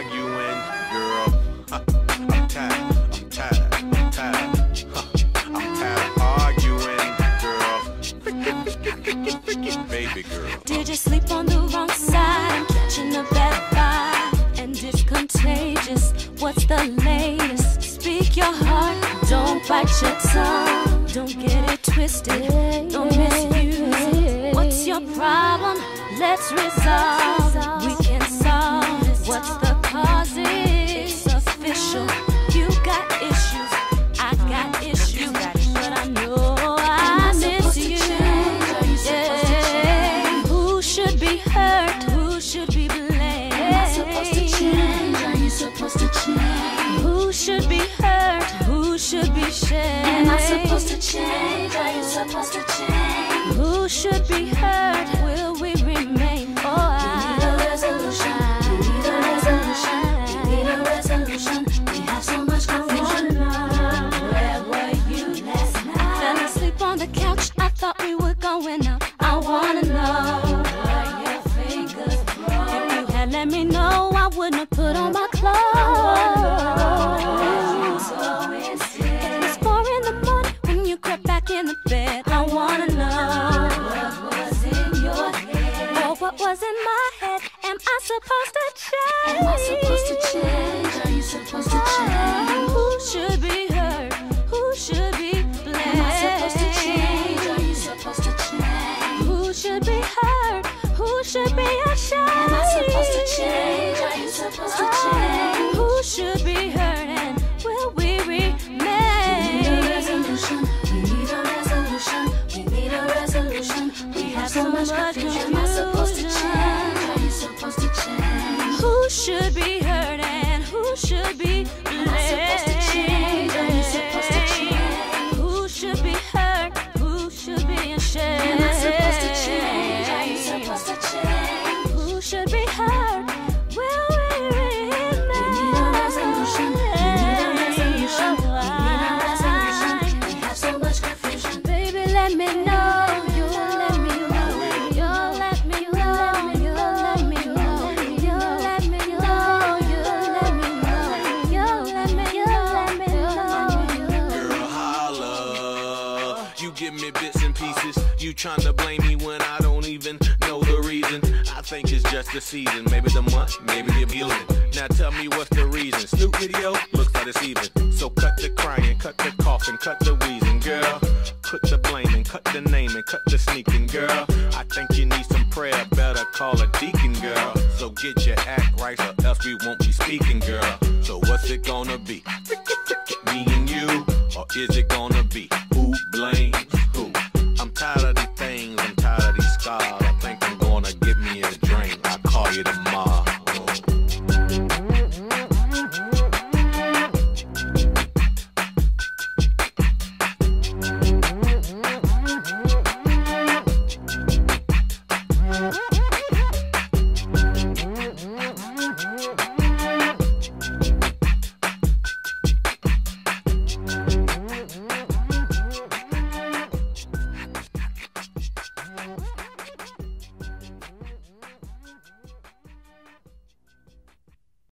arguing, girl. Uh, I'm tired, I'm tired, I'm tired. I'm tired of arguing, girl. Baby girl. Did you sleep on the wrong side? I'm catching a bad vibe, and it's contagious. What's the latest? Speak your heart, don't bite your tongue. Don't get it twisted, don't misuse it. What's your problem? Let's resolve. We Who should be hurt? Will we remain? Oh, I need a resolution. We need a resolution. We need a resolution. We have so much confusion. Where were you last night? Fell asleep on the couch. I thought we were going out. I wanna know. Were your fingers If you had let me know, supposed to change? Am I supposed to change? Are you supposed to change? Who should be hurt? Who should be blamed? Am I supposed to change? Are you supposed to change? Who should be hurt? Who should be ashamed? Am I supposed to change? Are you supposed to change? Who should be hurt and will we remain? We need a resolution. We need a resolution. We need a resolution. We have so much confusion. Should be pieces. You to blame me when I don't even know the reason. I think it's just the season. Maybe the month, maybe the feeling. Now tell me what's the reason. Snoop video looks like it's even. So cut the crying, cut the coughing, cut the wheezing, girl. Put the blaming, cut the naming, cut the sneaking, girl. I think you need some prayer. Better call a deacon, girl. So get your act right, or else we won't be speaking, girl. So what's it gonna be? Me and you, or is it gonna be who blames who?